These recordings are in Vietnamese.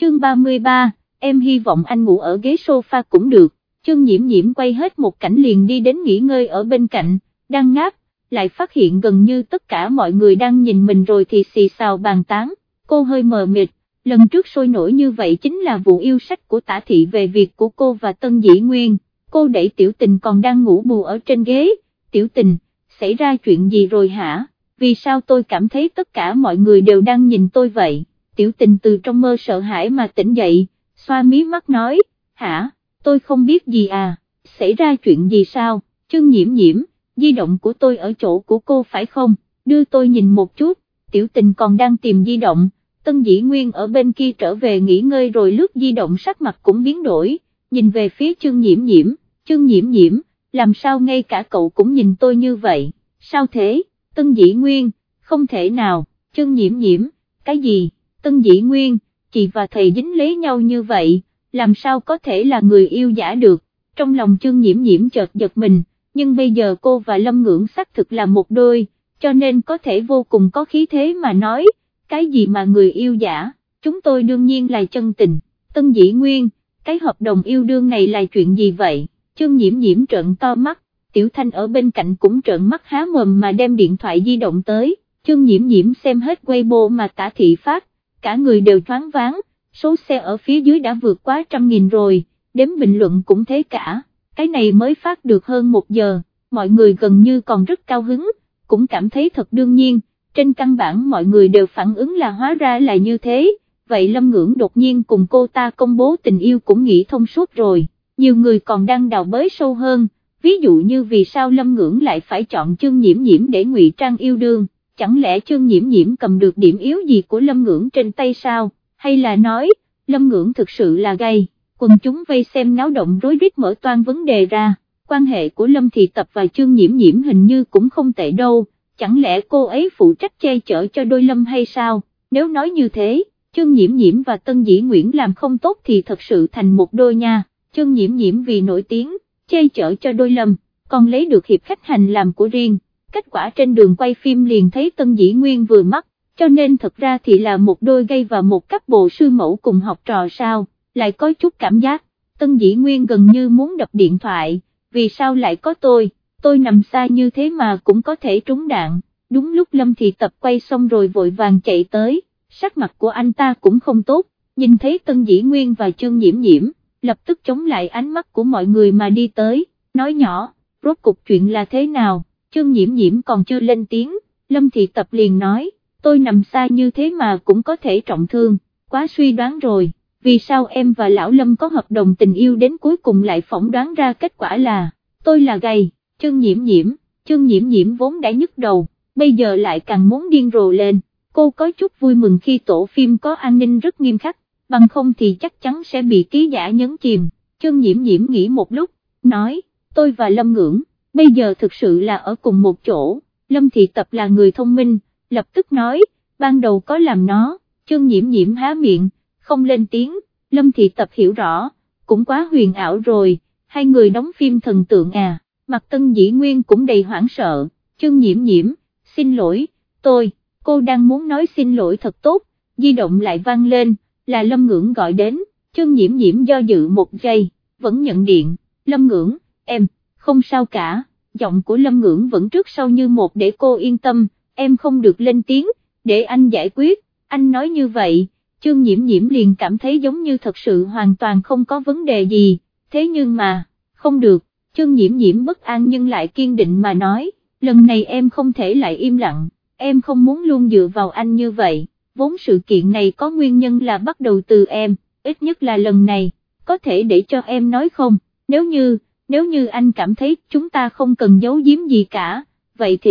chương 33, em hy vọng anh ngủ ở ghế sofa cũng được, chương nhiễm nhiễm quay hết một cảnh liền đi đến nghỉ ngơi ở bên cạnh, đang ngáp, lại phát hiện gần như tất cả mọi người đang nhìn mình rồi thì xì xào bàn tán, cô hơi mờ mịt, lần trước sôi nổi như vậy chính là vụ yêu sách của tả thị về việc của cô và Tân Dĩ Nguyên, cô đẩy tiểu tình còn đang ngủ bù ở trên ghế, tiểu tình, xảy ra chuyện gì rồi hả, vì sao tôi cảm thấy tất cả mọi người đều đang nhìn tôi vậy, tiểu tình từ trong mơ sợ hãi mà tỉnh dậy, xoa mí mắt nói, hả, tôi không biết gì à, xảy ra chuyện gì sao, Chương nhiễm nhiễm, di động của tôi ở chỗ của cô phải không, đưa tôi nhìn một chút, tiểu tình còn đang tìm di động, tân dĩ nguyên ở bên kia trở về nghỉ ngơi rồi lướt di động sắc mặt cũng biến đổi, nhìn về phía Chương nhiễm nhiễm, Chương nhiễm nhiễm, làm sao ngay cả cậu cũng nhìn tôi như vậy, sao thế, tân dĩ nguyên, không thể nào, Chương nhiễm nhiễm, cái gì, tân dĩ nguyên, chị và thầy dính lấy nhau như vậy, làm sao có thể là người yêu giả được, trong lòng Chương nhiễm nhiễm chợt giật mình, nhưng bây giờ cô và Lâm Ngưỡng xác thực là một đôi, cho nên có thể vô cùng có khí thế mà nói, cái gì mà người yêu giả, chúng tôi đương nhiên là chân tình, tân dĩ nguyên, cái hợp đồng yêu đương này là chuyện gì vậy, Chương nhiễm nhiễm trợn to mắt, tiểu thanh ở bên cạnh cũng trợn mắt há mồm mà đem điện thoại di động tới, Chương nhiễm nhiễm xem hết Weibo mà tả thị phát, cả người đều thoáng váng, số xe ở phía dưới đã vượt quá trăm nghìn rồi, đếm bình luận cũng thế cả. Cái này mới phát được hơn một giờ, mọi người gần như còn rất cao hứng, cũng cảm thấy thật đương nhiên, trên căn bản mọi người đều phản ứng là hóa ra là như thế, vậy Lâm Ngưỡng đột nhiên cùng cô ta công bố tình yêu cũng nghĩ thông suốt rồi, nhiều người còn đang đào bới sâu hơn, ví dụ như vì sao Lâm Ngưỡng lại phải chọn chương nhiễm nhiễm để ngụy trang yêu đương, chẳng lẽ chương nhiễm nhiễm cầm được điểm yếu gì của Lâm Ngưỡng trên tay sao, hay là nói, Lâm Ngưỡng thực sự là gay quần chúng vây xem náo động rối rít mở toan vấn đề ra, quan hệ của Lâm Thị Tập và Trương Nhiễm Nhiễm hình như cũng không tệ đâu, chẳng lẽ cô ấy phụ trách che chở cho đôi Lâm hay sao, nếu nói như thế, Trương Nhiễm Nhiễm và Tân Dĩ Nguyễn làm không tốt thì thật sự thành một đôi nha, Trương Nhiễm Nhiễm vì nổi tiếng, che chở cho đôi Lâm, còn lấy được hiệp khách hành làm của riêng, kết quả trên đường quay phim liền thấy Tân Dĩ Nguyên vừa mắt, cho nên thật ra thì là một đôi gây và một cấp bộ sư mẫu cùng học trò sao lại có chút cảm giác, Tân Dĩ Nguyên gần như muốn đập điện thoại, vì sao lại có tôi, tôi nằm xa như thế mà cũng có thể trúng đạn, đúng lúc Lâm Thị Tập quay xong rồi vội vàng chạy tới, sắc mặt của anh ta cũng không tốt, nhìn thấy Tân Dĩ Nguyên và Trương Nhiễm Nhiễm, lập tức chống lại ánh mắt của mọi người mà đi tới, nói nhỏ, rốt cục chuyện là thế nào, Trương Nhiễm Nhiễm còn chưa lên tiếng, Lâm Thị Tập liền nói, tôi nằm xa như thế mà cũng có thể trọng thương, quá suy đoán rồi vì sao em và Lão Lâm có hợp đồng tình yêu đến cuối cùng lại phỏng đoán ra kết quả là, tôi là gầy, Chương nhiễm nhiễm, Chương nhiễm nhiễm vốn đã nhức đầu, bây giờ lại càng muốn điên rồ lên, cô có chút vui mừng khi tổ phim có an ninh rất nghiêm khắc, bằng không thì chắc chắn sẽ bị ký giả nhấn chìm, Chương nhiễm nhiễm nghĩ một lúc, nói, tôi và Lâm ngưỡng, bây giờ thực sự là ở cùng một chỗ, Lâm Thị Tập là người thông minh, lập tức nói, ban đầu có làm nó, chân nhiễm nhiễm há miệng, không lên tiếng, Lâm Thị Tập hiểu rõ, cũng quá huyền ảo rồi, hai người đóng phim thần tượng à, mặt tân dĩ nguyên cũng đầy hoảng sợ, chân nhiễm nhiễm, xin lỗi, tôi, cô đang muốn nói xin lỗi thật tốt, di động lại vang lên, là Lâm Ngưỡng gọi đến, chân nhiễm nhiễm do dự một giây, vẫn nhận điện, Lâm Ngưỡng, em, không sao cả, giọng của Lâm Ngưỡng vẫn trước sau như một để cô yên tâm, em không được lên tiếng, để anh giải quyết, anh nói như vậy chương nhiễm nhiễm liền cảm thấy giống như thật sự hoàn toàn không có vấn đề gì, thế nhưng mà, không được, chương nhiễm nhiễm bất an nhưng lại kiên định mà nói, lần này em không thể lại im lặng, em không muốn luôn dựa vào anh như vậy, vốn sự kiện này có nguyên nhân là bắt đầu từ em, ít nhất là lần này, có thể để cho em nói không, nếu như, nếu như anh cảm thấy chúng ta không cần giấu giếm gì cả, vậy thì,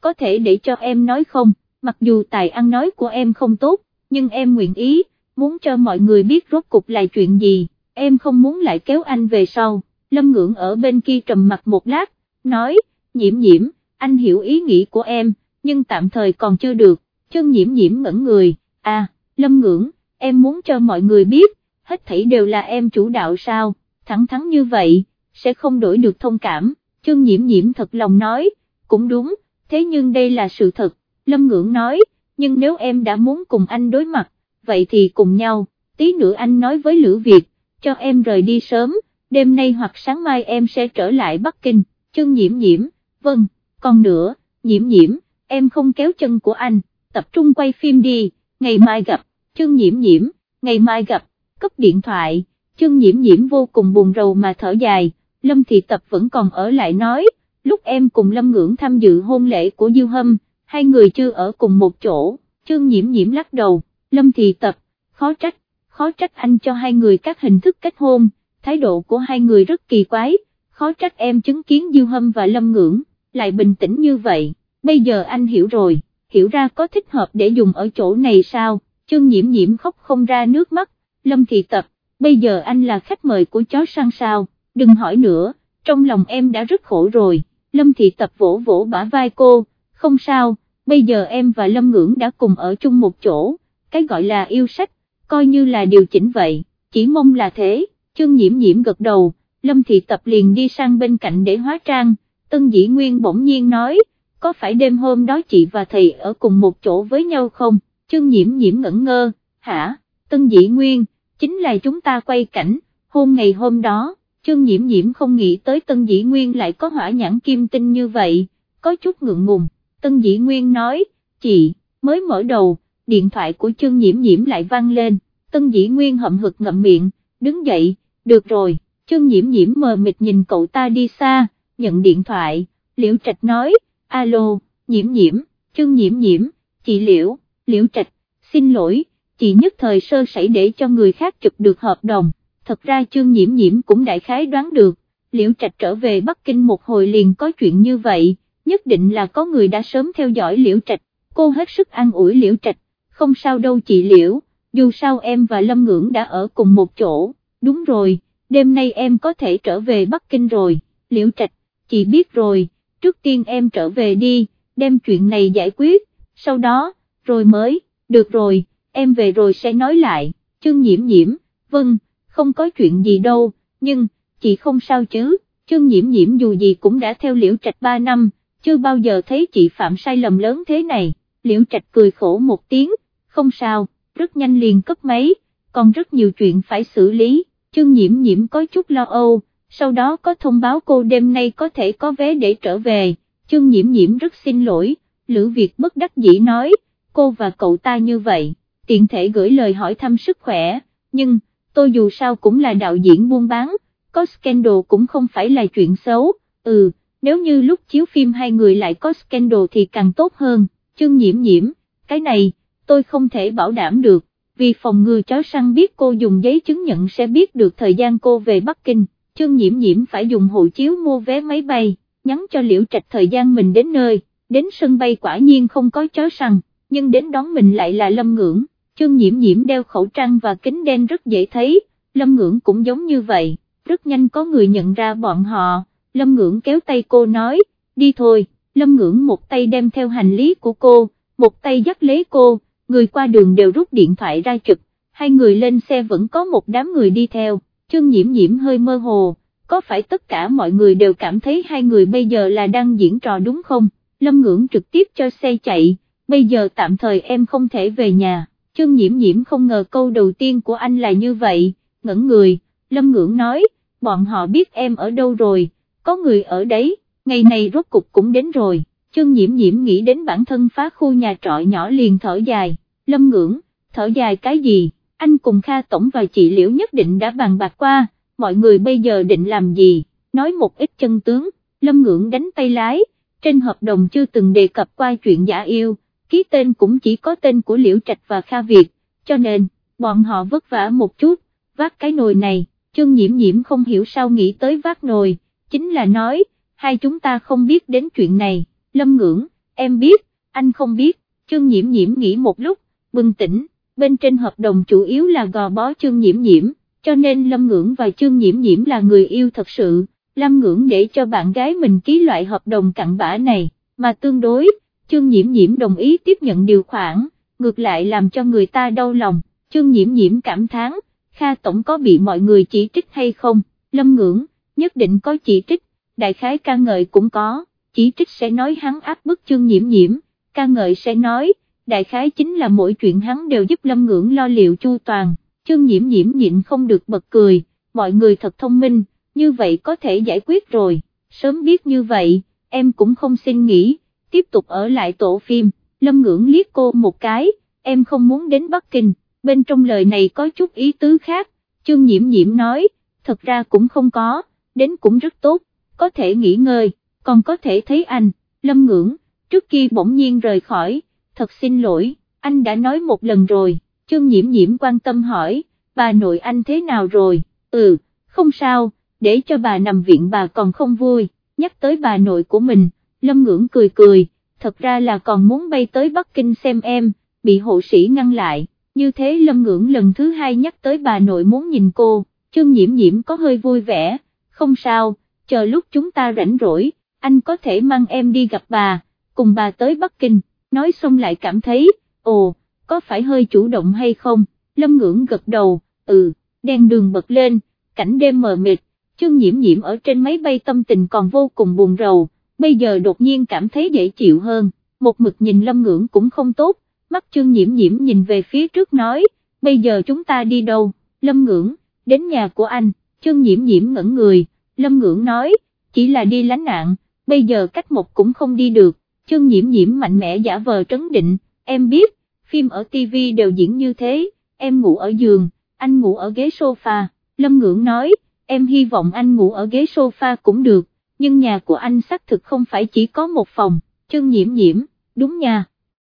có thể để cho em nói không, mặc dù tài ăn nói của em không tốt, nhưng em nguyện ý, muốn cho mọi người biết rốt cục là chuyện gì, em không muốn lại kéo anh về sau, Lâm Ngưỡng ở bên kia trầm mặt một lát, nói, nhiễm nhiễm, anh hiểu ý nghĩ của em, nhưng tạm thời còn chưa được, chân nhiễm nhiễm ngẩn người, à, Lâm Ngưỡng, em muốn cho mọi người biết, hết thảy đều là em chủ đạo sao, thẳng thắn như vậy, sẽ không đổi được thông cảm, Trương nhiễm nhiễm thật lòng nói, cũng đúng, thế nhưng đây là sự thật, Lâm Ngưỡng nói, nhưng nếu em đã muốn cùng anh đối mặt, vậy thì cùng nhau, tí nữa anh nói với Lữ Việt, cho em rời đi sớm, đêm nay hoặc sáng mai em sẽ trở lại Bắc Kinh, Trương nhiễm nhiễm, vâng, còn nữa, nhiễm nhiễm, em không kéo chân của anh, tập trung quay phim đi, ngày mai gặp, Trương nhiễm nhiễm, ngày mai gặp, cấp điện thoại, Trương nhiễm nhiễm vô cùng buồn rầu mà thở dài, Lâm Thị Tập vẫn còn ở lại nói, lúc em cùng Lâm Ngưỡng tham dự hôn lễ của Diêu Hâm, hai người chưa ở cùng một chỗ, Trương nhiễm nhiễm lắc đầu, Lâm Thị Tập, khó trách, khó trách anh cho hai người các hình thức kết hôn, thái độ của hai người rất kỳ quái, khó trách em chứng kiến Diêu Hâm và Lâm Ngưỡng, lại bình tĩnh như vậy, bây giờ anh hiểu rồi, hiểu ra có thích hợp để dùng ở chỗ này sao, Trương nhiễm nhiễm khóc không ra nước mắt, Lâm Thị Tập, bây giờ anh là khách mời của chó săn sao, đừng hỏi nữa, trong lòng em đã rất khổ rồi, Lâm Thị Tập vỗ vỗ bả vai cô, không sao, bây giờ em và Lâm Ngưỡng đã cùng ở chung một chỗ, cái gọi là yêu sách, coi như là điều chỉnh vậy, chỉ mong là thế, chương nhiễm nhiễm gật đầu, Lâm Thị Tập liền đi sang bên cạnh để hóa trang, Tân Dĩ Nguyên bỗng nhiên nói, có phải đêm hôm đó chị và thầy ở cùng một chỗ với nhau không, chương nhiễm nhiễm ngẩn ngơ, hả, Tân Dĩ Nguyên, chính là chúng ta quay cảnh, hôm ngày hôm đó, chương nhiễm nhiễm không nghĩ tới Tân Dĩ Nguyên lại có hỏa nhãn kim tinh như vậy, có chút ngượng ngùng, Tân Dĩ Nguyên nói, chị, mới mở đầu, điện thoại của chương nhiễm nhiễm lại vang lên, Tân Dĩ Nguyên hậm hực ngậm miệng, đứng dậy, được rồi, chương nhiễm nhiễm mờ mịt nhìn cậu ta đi xa, nhận điện thoại, Liễu Trạch nói, alo, nhiễm nhiễm, chương nhiễm nhiễm, chị Liễu, Liễu Trạch, xin lỗi, chị nhất thời sơ sẩy để cho người khác chụp được hợp đồng, thật ra chương nhiễm nhiễm cũng đại khái đoán được, Liễu Trạch trở về Bắc Kinh một hồi liền có chuyện như vậy, nhất định là có người đã sớm theo dõi Liễu Trạch, cô hết sức an ủi Liễu Trạch, không sao đâu chị Liễu, dù sao em và Lâm Ngưỡng đã ở cùng một chỗ, đúng rồi, đêm nay em có thể trở về Bắc Kinh rồi, Liễu Trạch, chị biết rồi, trước tiên em trở về đi, đem chuyện này giải quyết, sau đó, rồi mới, được rồi, em về rồi sẽ nói lại, chương nhiễm nhiễm, vâng, không có chuyện gì đâu, nhưng, chị không sao chứ, chương nhiễm nhiễm dù gì cũng đã theo liễu trạch 3 năm, chưa bao giờ thấy chị phạm sai lầm lớn thế này, liễu trạch cười khổ một tiếng, không sao, rất nhanh liền cấp máy, còn rất nhiều chuyện phải xử lý, chương nhiễm nhiễm có chút lo âu, sau đó có thông báo cô đêm nay có thể có vé để trở về, chương nhiễm nhiễm rất xin lỗi, Lữ Việt bất đắc dĩ nói, cô và cậu ta như vậy, tiện thể gửi lời hỏi thăm sức khỏe, nhưng, tôi dù sao cũng là đạo diễn buôn bán, có scandal cũng không phải là chuyện xấu, ừ, nếu như lúc chiếu phim hai người lại có scandal thì càng tốt hơn, chương nhiễm nhiễm, cái này, tôi không thể bảo đảm được, vì phòng ngừa chó săn biết cô dùng giấy chứng nhận sẽ biết được thời gian cô về Bắc Kinh, chương nhiễm nhiễm phải dùng hộ chiếu mua vé máy bay, nhắn cho liễu trạch thời gian mình đến nơi, đến sân bay quả nhiên không có chó săn, nhưng đến đón mình lại là lâm ngưỡng, chương nhiễm nhiễm đeo khẩu trang và kính đen rất dễ thấy, lâm ngưỡng cũng giống như vậy, rất nhanh có người nhận ra bọn họ, lâm ngưỡng kéo tay cô nói, đi thôi, lâm ngưỡng một tay đem theo hành lý của cô, một tay dắt lấy cô, người qua đường đều rút điện thoại ra chụp, hai người lên xe vẫn có một đám người đi theo, chương nhiễm nhiễm hơi mơ hồ, có phải tất cả mọi người đều cảm thấy hai người bây giờ là đang diễn trò đúng không, lâm ngưỡng trực tiếp cho xe chạy, bây giờ tạm thời em không thể về nhà, chương nhiễm nhiễm không ngờ câu đầu tiên của anh là như vậy, ngẩn người, lâm ngưỡng nói, bọn họ biết em ở đâu rồi, có người ở đấy, ngày này rốt cục cũng đến rồi. Chương nhiễm nhiễm nghĩ đến bản thân phá khu nhà trọ nhỏ liền thở dài, lâm ngưỡng, thở dài cái gì, anh cùng Kha Tổng và chị Liễu nhất định đã bàn bạc qua, mọi người bây giờ định làm gì, nói một ít chân tướng, lâm ngưỡng đánh tay lái, trên hợp đồng chưa từng đề cập qua chuyện giả yêu, ký tên cũng chỉ có tên của Liễu Trạch và Kha Việt, cho nên, bọn họ vất vả một chút, vác cái nồi này, chương nhiễm nhiễm không hiểu sao nghĩ tới vác nồi, chính là nói, hai chúng ta không biết đến chuyện này. Lâm Ngưỡng, em biết, anh không biết, chương nhiễm nhiễm nghĩ một lúc, bừng tỉnh, bên trên hợp đồng chủ yếu là gò bó chương nhiễm nhiễm, cho nên Lâm Ngưỡng và chương nhiễm nhiễm là người yêu thật sự, Lâm Ngưỡng để cho bạn gái mình ký loại hợp đồng cặn bã này, mà tương đối, chương nhiễm nhiễm đồng ý tiếp nhận điều khoản, ngược lại làm cho người ta đau lòng, chương nhiễm nhiễm cảm thán, Kha Tổng có bị mọi người chỉ trích hay không, Lâm Ngưỡng, nhất định có chỉ trích, đại khái ca ngợi cũng có chỉ trích sẽ nói hắn áp bức chương nhiễm nhiễm, ca ngợi sẽ nói, đại khái chính là mỗi chuyện hắn đều giúp lâm ngưỡng lo liệu chu toàn, chương nhiễm nhiễm nhịn không được bật cười, mọi người thật thông minh, như vậy có thể giải quyết rồi, sớm biết như vậy, em cũng không xin nghỉ, tiếp tục ở lại tổ phim, lâm ngưỡng liếc cô một cái, em không muốn đến Bắc Kinh, bên trong lời này có chút ý tứ khác, chương nhiễm nhiễm nói, thật ra cũng không có, đến cũng rất tốt, có thể nghỉ ngơi, còn có thể thấy anh, lâm ngưỡng, trước khi bỗng nhiên rời khỏi, thật xin lỗi, anh đã nói một lần rồi, chương nhiễm nhiễm quan tâm hỏi, bà nội anh thế nào rồi, ừ, không sao, để cho bà nằm viện bà còn không vui, nhắc tới bà nội của mình, lâm ngưỡng cười cười, thật ra là còn muốn bay tới Bắc Kinh xem em, bị hộ sĩ ngăn lại, như thế lâm ngưỡng lần thứ hai nhắc tới bà nội muốn nhìn cô, chương nhiễm nhiễm có hơi vui vẻ, không sao, chờ lúc chúng ta rảnh rỗi, anh có thể mang em đi gặp bà, cùng bà tới Bắc Kinh, nói xong lại cảm thấy, ồ, có phải hơi chủ động hay không, lâm ngưỡng gật đầu, ừ, đèn đường bật lên, cảnh đêm mờ mịt, chương nhiễm nhiễm ở trên máy bay tâm tình còn vô cùng buồn rầu, bây giờ đột nhiên cảm thấy dễ chịu hơn, một mực nhìn lâm ngưỡng cũng không tốt, mắt chương nhiễm nhiễm nhìn về phía trước nói, bây giờ chúng ta đi đâu, lâm ngưỡng, đến nhà của anh, chương nhiễm nhiễm ngẩn người, lâm ngưỡng nói, chỉ là đi lánh nạn, bây giờ cách một cũng không đi được, chương nhiễm nhiễm mạnh mẽ giả vờ trấn định, em biết, phim ở TV đều diễn như thế, em ngủ ở giường, anh ngủ ở ghế sofa, lâm ngưỡng nói, em hy vọng anh ngủ ở ghế sofa cũng được, nhưng nhà của anh xác thực không phải chỉ có một phòng, chân nhiễm nhiễm, đúng nha.